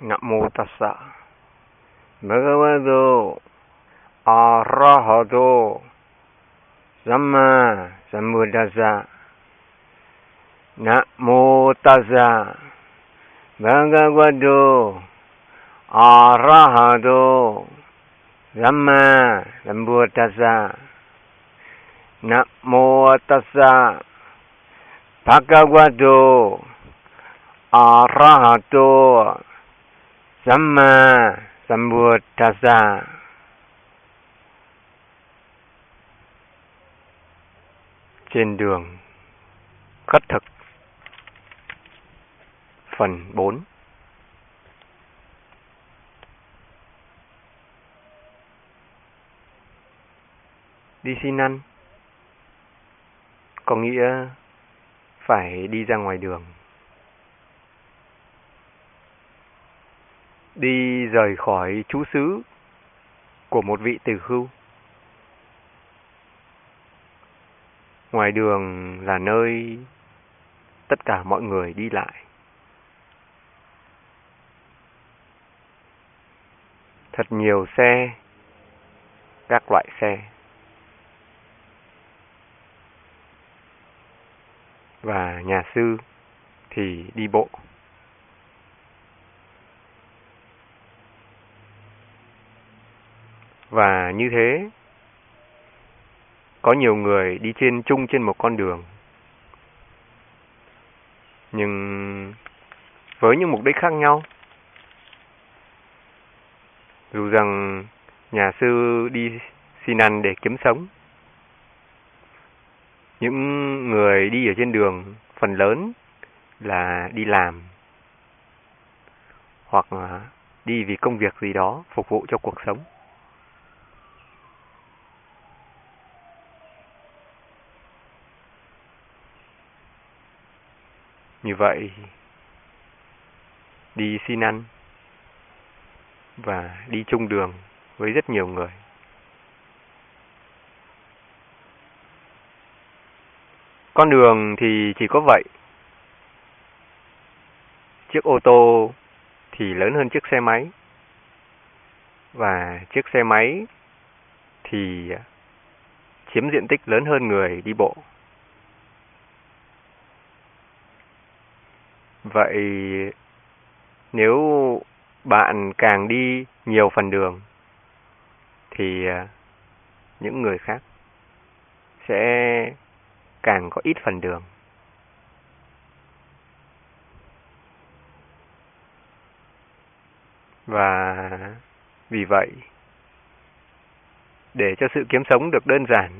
nga mo tasa. Magawa do, araha do, sama samudasa. Nga mo tasa. Magawa do, araha do, sama samudasa. Nga mo tasa. Bhagavad-gita Arahato Samma Sambuddhassa Trên đường, khất thực. Phần 4 Đi xin ăn. Có nghĩa phải đi ra ngoài đường. Đi rời khỏi chú xứ của một vị tử hưu. Ngoài đường là nơi tất cả mọi người đi lại. Thật nhiều xe, các loại xe. Và nhà sư thì đi bộ. Và như thế, có nhiều người đi trên chung trên một con đường. Nhưng với những mục đích khác nhau. Dù rằng nhà sư đi xin ăn để kiếm sống. Những người đi ở trên đường phần lớn là đi làm hoặc là đi vì công việc gì đó phục vụ cho cuộc sống. Như vậy, đi xin ăn và đi chung đường với rất nhiều người. Con đường thì chỉ có vậy. Chiếc ô tô thì lớn hơn chiếc xe máy. Và chiếc xe máy thì chiếm diện tích lớn hơn người đi bộ. Vậy nếu bạn càng đi nhiều phần đường thì à, những người khác sẽ càng có ít phần đường. Và vì vậy, để cho sự kiếm sống được đơn giản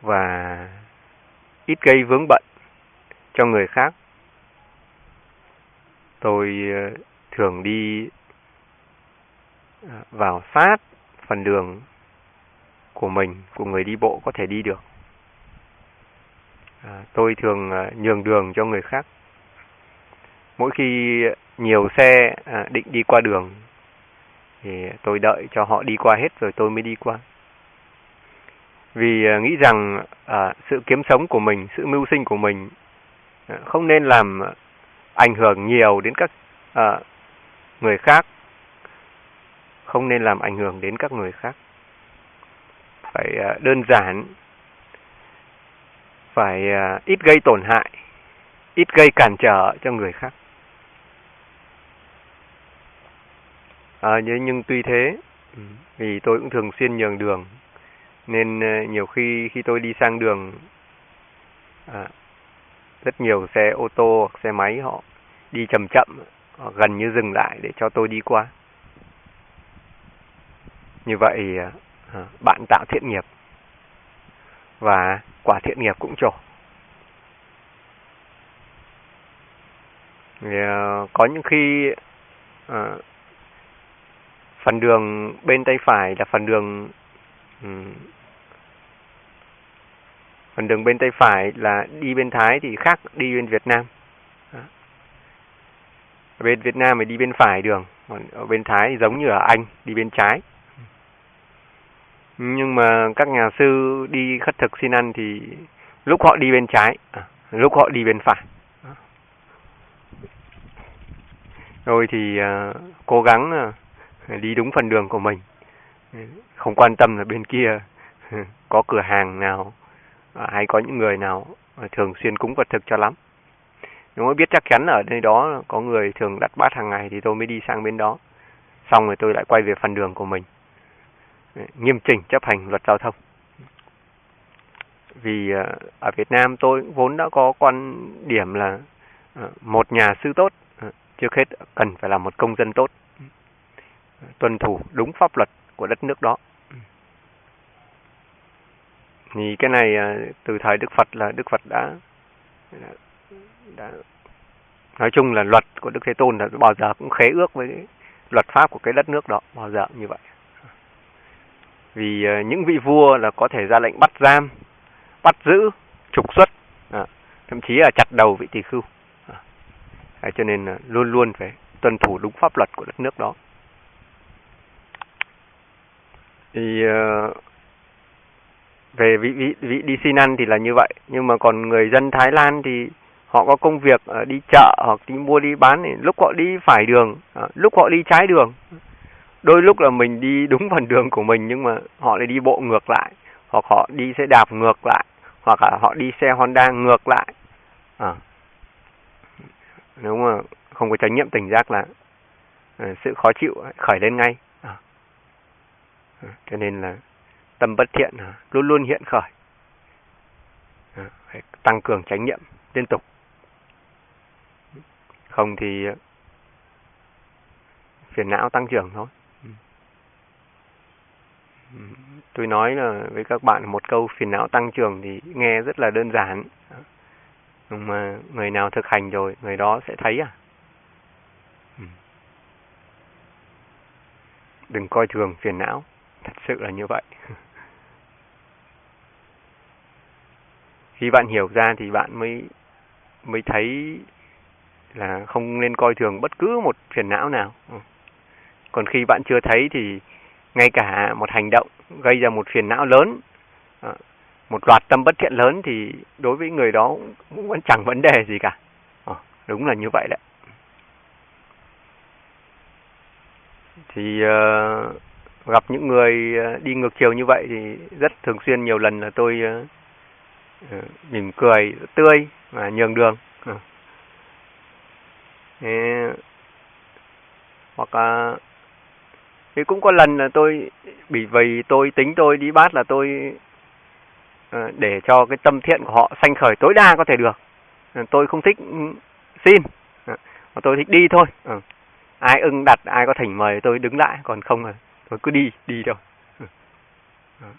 và ít gây vướng bận cho người khác. Tôi ờ, thường đi ờ, vào sát phần đường của mình, của người đi bộ có thể đi được. Ờ, tôi thường nhường đường cho người khác. Mỗi khi nhiều xe định đi qua đường thì tôi đợi cho họ đi qua hết rồi tôi mới đi qua. Vì nghĩ rằng à, sự kiếm sống của mình, sự mưu sinh của mình không nên làm ảnh hưởng nhiều đến các à, người khác. Không nên làm ảnh hưởng đến các người khác. Phải à, đơn giản. Phải à, ít gây tổn hại ít gây cản trở cho người khác. À, nhưng tuy thế vì tôi cũng thường xuyên nhường đường nên nhiều khi khi tôi đi sang đường à, rất nhiều xe ô tô hoặc xe máy họ đi chậm chậm họ gần như dừng lại để cho tôi đi qua. Như vậy à, à, bạn tạo thiện nghiệp và quả thiện nghiệp cũng trổ. À, có những khi à, phần đường bên tay phải là phần đường phần đường bên tay phải là đi bên Thái thì khác đi bên Việt Nam. Ở bên Việt Nam thì đi bên phải đường, còn ở bên Thái thì giống như ở Anh, đi bên trái. Nhưng mà các nhà sư đi khất thực xin ăn thì lúc họ đi bên trái, à, lúc họ đi bên phải. rồi thì uh, cố gắng uh, đi đúng phần đường của mình không quan tâm là bên kia có cửa hàng nào À, hay có những người nào thường xuyên cúng vật thực cho lắm. Nếu mà biết chắc chắn ở nơi đó có người thường đặt bát hàng ngày thì tôi mới đi sang bên đó. Xong rồi tôi lại quay về phần đường của mình. Nghiêm chỉnh chấp hành luật giao thông. Vì à, ở Việt Nam tôi vốn đã có quan điểm là à, một nhà sư tốt trước hết cần phải là một công dân tốt. Tuân thủ đúng pháp luật của đất nước đó thì cái này à, từ thời Đức Phật là Đức Phật đã, đã, đã nói chung là luật của Đức Thế Tôn là bao giờ cũng khế ước với luật pháp của cái đất nước đó bao giờ như vậy. Vì à, những vị vua là có thể ra lệnh bắt giam bắt giữ trục xuất à, thậm chí là chặt đầu vị tỳ khưu. À, cho nên là luôn luôn phải tuân thủ đúng pháp luật của đất nước đó. Thì uh, về vị vị vị đi xin ăn thì là như vậy nhưng mà còn người dân Thái Lan thì họ có công việc ờ, đi chợ hoặc đi mua đi bán thì lúc họ đi phải đường ờ, lúc họ đi trái đường đôi lúc là mình đi đúng phần đường của mình nhưng mà họ lại đi bộ ngược lại hoặc họ đi xe đạp ngược lại hoặc là họ đi xe Honda ngược lại à. nếu mà không có trách nhiệm tỉnh giác là sự khó chịu khởi lên ngay. À, cho nên là tâm bất thiện luôn luôn hiện khởi. Phải tăng cường trách nhiệm liên tục. Không thì ờ, phiền não tăng trưởng thôi. Tôi nói là với các bạn một câu, phiền não tăng trưởng thì nghe rất là đơn giản. Nhưng mà người nào thực hành rồi, người đó sẽ thấy à? Đừng coi thường phiền não. Thật sự là như vậy. Khi bạn hiểu ra thì bạn mới mới thấy là không nên coi thường bất cứ một phiền não nào. Ừ. Còn khi bạn chưa thấy thì ngay cả một hành động gây ra một phiền não lớn ờ, một loạt tâm bất thiện lớn thì đối với người đó cũng vẫn chẳng vấn đề gì cả. Ờ, đúng là như vậy đấy. Thì uh, gặp những người đi ngược chiều như vậy thì rất thường xuyên nhiều lần là tôi uh, Ừ, mỉm cười tươi và nhường đường. Ừ. Thế, hoặc là thế cũng có lần là tôi bị vì tôi tính tôi đi bát là tôi ờ, để cho cái tâm thiện của họ sanh khởi tối đa có thể được. Ờ, tôi không thích ừ, xin. Ờ, mà tôi thích đi thôi. Ai ưng đặt ai có thỉnh mời tôi đứng lại còn không là tôi cứ đi đi thôi.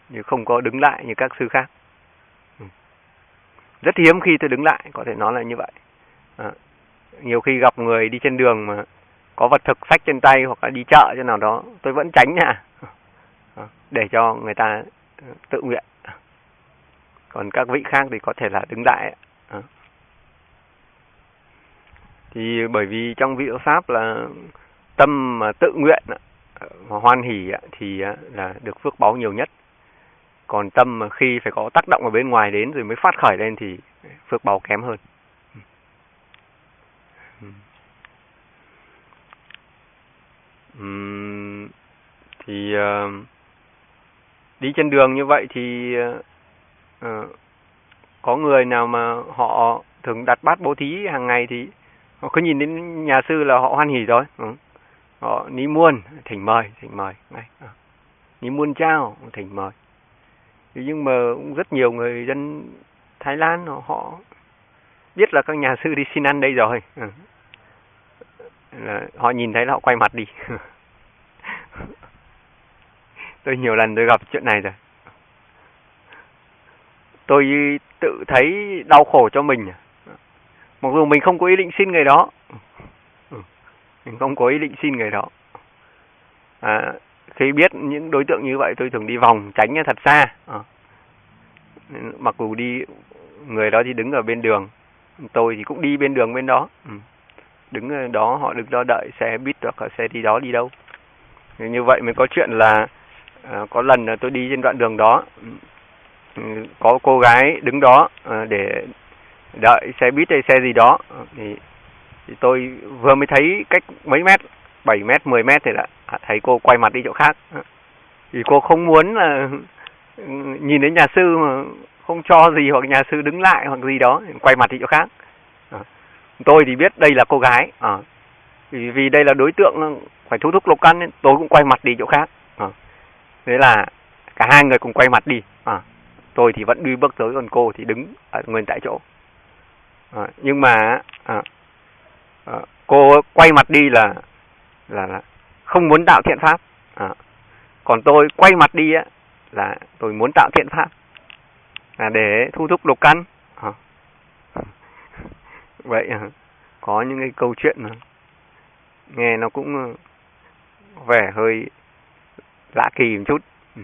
Nhưng không có đứng lại như các sư khác rất hiếm khi tôi đứng lại có thể nói là như vậy. À, nhiều khi gặp người đi trên đường mà có vật thực sách trên tay hoặc là đi chợ cho nào đó tôi vẫn tránh nha. À, để cho người ta à, tự nguyện. Còn các vị khác thì có thể là đứng lại. À. Thì bởi vì trong vị pháp là tâm mà tự nguyện mà hoan hỉ thì là được phước báo nhiều nhất còn tâm mà khi phải có tác động ở bên ngoài đến rồi mới phát khởi lên thì phước báo kém hơn Uhm, thì uh, đi trên đường như vậy thì uh, có người nào mà họ thường đặt bát bố thí hàng ngày thì họ cứ nhìn đến nhà sư là họ hoan hỉ rồi ừ. họ ní muôn thỉnh mời thỉnh mời ngay ní muôn trao thỉnh mời nhưng mà cũng rất nhiều người dân Thái Lan họ biết là các nhà sư đi xin ăn đây rồi. Ừ. Là họ nhìn thấy là họ quay mặt đi. Tôi nhiều lần tôi gặp chuyện này rồi. Tôi tự thấy đau khổ cho mình. Mặc dù mình không có ý định xin người đó. Ừ. Mình không có ý định xin người đó. À, khi biết những đối tượng như vậy tôi thường đi vòng tránh thật xa. À. mặc dù đi người đó thì đứng ở bên đường tôi thì cũng đi bên đường bên đó. Ừ. Đứng đó họ đứng đó đợi xe buýt hoặc là xe đi đó đi đâu. Như vậy mới có chuyện là à, có lần là tôi đi trên đoạn đường đó. Ừ, có cô gái đứng đó à, để đợi xe buýt hay xe gì đó. Thì thì tôi vừa mới thấy cách mấy mét 7 mét 10 mét thì đã à, thấy cô quay mặt đi chỗ khác. Thì cô không muốn là nhìn đến nhà sư mà không cho gì hoặc nhà sư đứng lại hoặc gì đó quay mặt đi chỗ khác. À, tôi thì biết đây là cô gái à, vì, vì đây là đối tượng phải thu thúc lục căn nên tôi cũng quay mặt đi chỗ khác. À, thế là cả hai người cùng quay mặt đi. À, tôi thì vẫn đi bước tới còn cô thì đứng ở nguyên tại chỗ. À, nhưng mà à, à, cô quay mặt đi là là, là không muốn tạo thiện pháp à, còn tôi quay mặt đi á là tôi muốn tạo thiện pháp là để thu thúc lục căn à. vậy à, có những cái câu chuyện mà nghe nó cũng ờ, vẻ hơi lạ kỳ một chút ừ.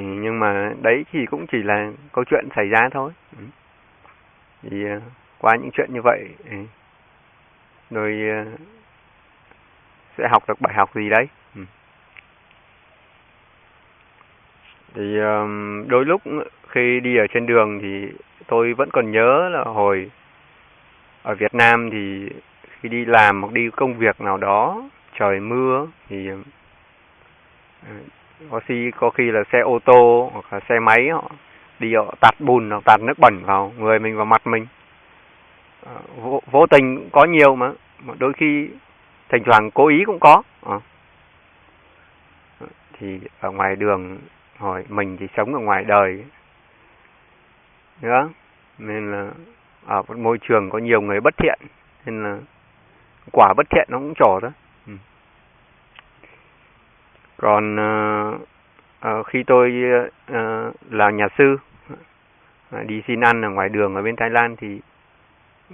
nhưng mà đấy thì cũng chỉ là câu chuyện xảy ra thôi ừ. thì ờ, qua những chuyện như vậy rồi ờ, sẽ học được bài học gì đấy. Ừ. Thì đôi lúc khi đi ở trên đường thì tôi vẫn còn nhớ là hồi ở Việt Nam thì khi đi làm hoặc đi công việc nào đó, trời mưa thì ờ, có khi có khi là xe ô tô hoặc là xe máy họ đi họ tạt bùn hoặc tạt nước bẩn vào người mình vào mặt mình. Ờ, vô, vô tình có nhiều mà, mà đôi khi thỉnh thoảng cố ý cũng có à. thì ở ngoài đường hỏi mình thì sống ở ngoài đời nữa nên là ở một môi trường có nhiều người bất thiện nên là quả bất thiện nó cũng trổ đó ừ. còn à, khi tôi à, là nhà sư đi xin ăn ở ngoài đường ở bên Thái Lan thì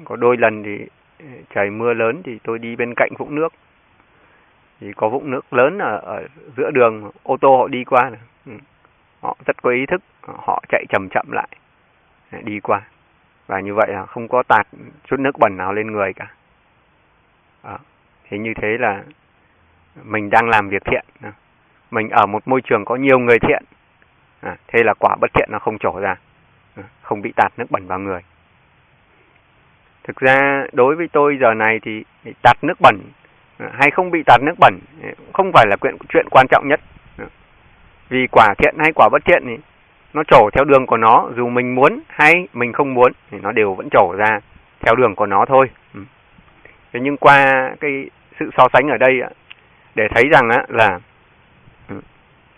có đôi lần thì ừ, trời mưa lớn thì tôi đi bên cạnh vũng nước. Thì có vũng nước lớn ở, ở giữa đường ô tô họ đi qua ừ, họ rất có ý thức họ chạy chậm chậm lại đi qua. Và như vậy là không có tạt chút nước bẩn nào lên người cả. À, thế như thế là mình đang làm việc thiện mình ở một môi trường có nhiều người thiện à, thế là quả bất thiện nó không trổ ra ừ, không bị tạt nước bẩn vào người thực ra đối với tôi giờ này thì tạt nước bẩn à, hay không bị tạt nước bẩn à, không phải là chuyện chuyện quan trọng nhất. À, vì quả thiện hay quả bất thiện thì nó trổ theo đường của nó, dù mình muốn hay mình không muốn thì nó đều vẫn trổ ra theo đường của nó thôi. Ừ. Thế nhưng qua cái sự so sánh ở đây để thấy rằng á là ừ,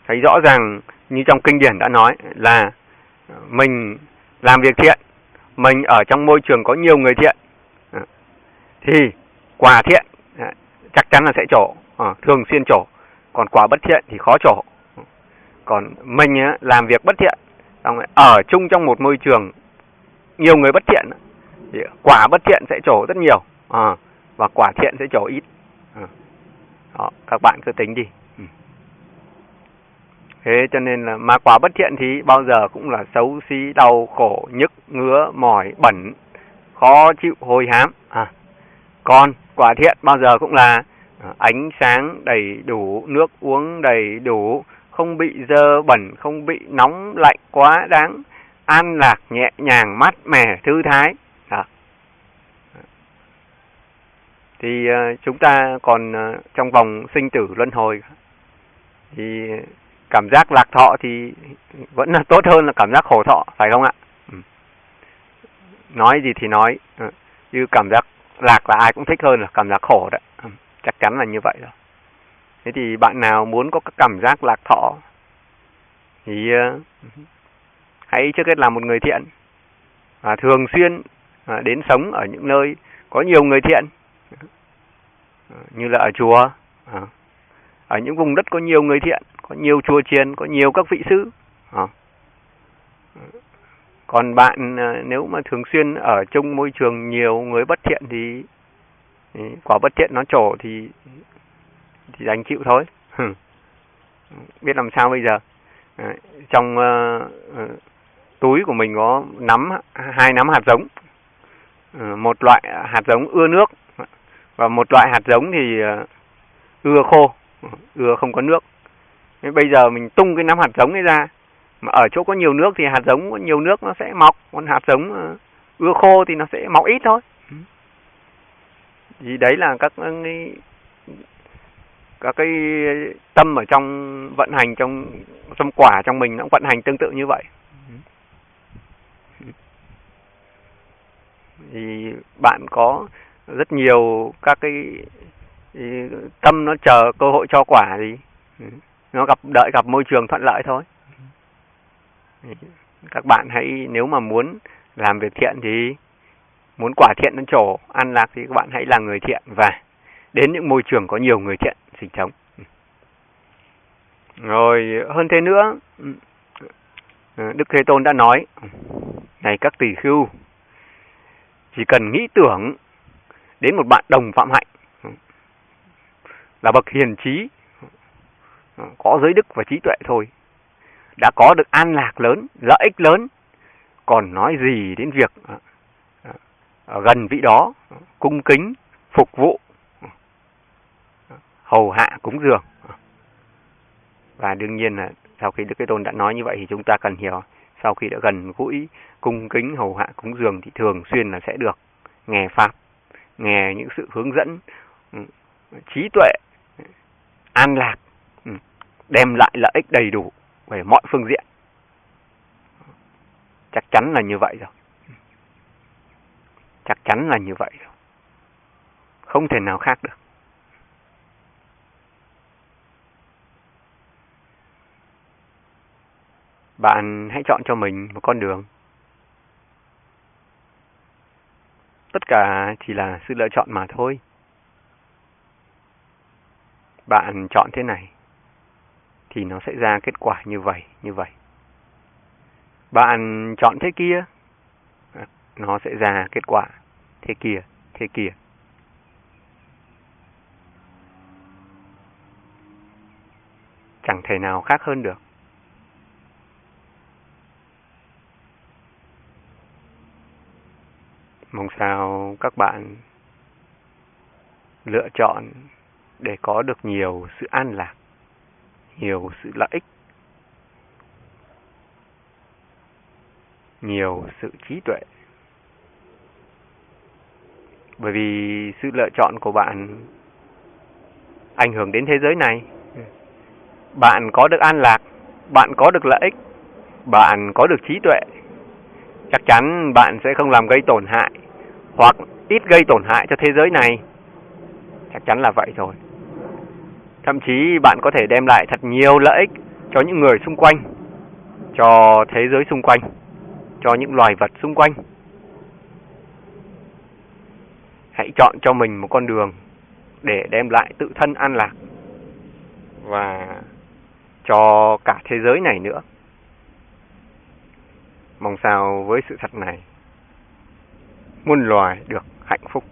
thấy rõ ràng như trong kinh điển đã nói là mình làm việc thiện mình ở trong môi trường có nhiều người thiện. Thì quả thiện chắc chắn là sẽ trổ ờ, thường xuyên trổ. Còn quả bất thiện thì khó trổ. Còn mình làm việc bất thiện ở chung trong một môi trường nhiều người bất thiện thì quả bất thiện sẽ trổ rất nhiều à, và quả thiện sẽ trổ ít. À. Đó, các bạn cứ tính đi thế cho nên là mà quả bất thiện thì bao giờ cũng là xấu xí đau khổ nhức ngứa mỏi bẩn khó chịu hôi hám à. còn quả thiện bao giờ cũng là à, ánh sáng đầy đủ nước uống đầy đủ không bị dơ bẩn, không bị nóng lạnh quá đáng, an lạc, nhẹ nhàng, mát mẻ, thư thái. Đó. Thì à, chúng ta còn à, trong vòng sinh tử luân hồi thì cảm giác lạc thọ thì vẫn là tốt hơn là cảm giác khổ thọ, phải không ạ? Ừ. Nói gì thì nói, ừ. như cảm giác lạc là ai cũng thích hơn là cảm giác khổ đấy. Ừ. Chắc chắn là như vậy rồi. Thế thì bạn nào muốn có cái cảm giác lạc thọ thì uh, hãy trước hết làm một người thiện và thường xuyên ờ, đến sống ở những nơi có nhiều người thiện ờ, như là ở chùa ở những vùng đất có nhiều người thiện có nhiều chùa chiền có nhiều các vị sư à. còn bạn à, nếu mà thường xuyên ở trong môi trường nhiều người bất thiện thì, thì quả bất thiện nó trổ thì thì đành chịu thôi. Biết làm sao bây giờ? Trong uh, túi của mình có nắm hai nắm hạt giống. Ừ, một loại hạt giống ưa nước và một loại hạt giống thì ưa khô ưa không có nước. Thế bây giờ mình tung cái nắm hạt giống ấy ra. Mà ở chỗ có nhiều nước thì hạt giống, có nhiều nước nó sẽ mọc, còn hạt giống ờ, ưa khô thì nó sẽ mọc ít thôi. Ừ. Vì đấy là các ờ, các cái tâm ở trong vận hành, trong tâm quả trong mình nó vận hành tương tự như vậy. Ừ. Thì bạn có rất nhiều các cái tâm nó chờ cơ hội cho quả gì. Ừ nó gặp, đợi gặp môi trường thuận lợi thôi. Các bạn hãy, nếu mà muốn làm việc thiện thì muốn quả thiện đến chỗ an lạc thì các bạn hãy là người thiện và đến những môi trường có nhiều người thiện sinh sống. Rồi, hơn thế nữa, đức thế tôn đã nói, này các tỳ khưu, chỉ cần nghĩ tưởng đến một bạn đồng phạm hạnh, là bậc hiền trí Ừ, có giới đức và trí tuệ thôi. Đã có được an lạc lớn, lợi ích lớn, còn nói gì đến việc ờ, ờ, gần vị đó ờ, cung kính, phục vụ hầu hạ cúng dường. Và đương nhiên là sau khi Đức Thế Tôn đã nói như vậy thì chúng ta cần hiểu, sau khi đã gần gũi, cung kính, hầu hạ cúng dường thì thường xuyên là sẽ được nghe pháp, nghe những sự hướng dẫn ừ, trí tuệ, an lạc đem lại lợi ích đầy đủ về mọi phương diện. Chắc chắn là như vậy rồi. Chắc chắn là như vậy rồi. Không thể nào khác được. Bạn hãy chọn cho mình một con đường. Tất cả chỉ là sự lựa chọn mà thôi. Bạn chọn thế này thì nó sẽ ra kết quả như vậy như vậy. Bạn chọn thế kia, nó sẽ ra kết quả thế kia thế kia. Chẳng thể nào khác hơn được. Mong sao các bạn lựa chọn để có được nhiều sự an lạc nhiều sự lợi ích, nhiều sự trí tuệ. Bởi vì sự lựa chọn của bạn ảnh hưởng đến thế giới này. Bạn có được an lạc, bạn có được lợi ích, bạn có được trí tuệ. Chắc chắn bạn sẽ không làm gây tổn hại hoặc ít gây tổn hại cho thế giới này. Chắc chắn là vậy rồi thậm chí bạn có thể đem lại thật nhiều lợi ích cho những người xung quanh, cho thế giới xung quanh, cho những loài vật xung quanh. Hãy chọn cho mình một con đường để đem lại tự thân an lạc và cho cả thế giới này nữa. Mong sao với sự thật này, muôn loài được hạnh phúc.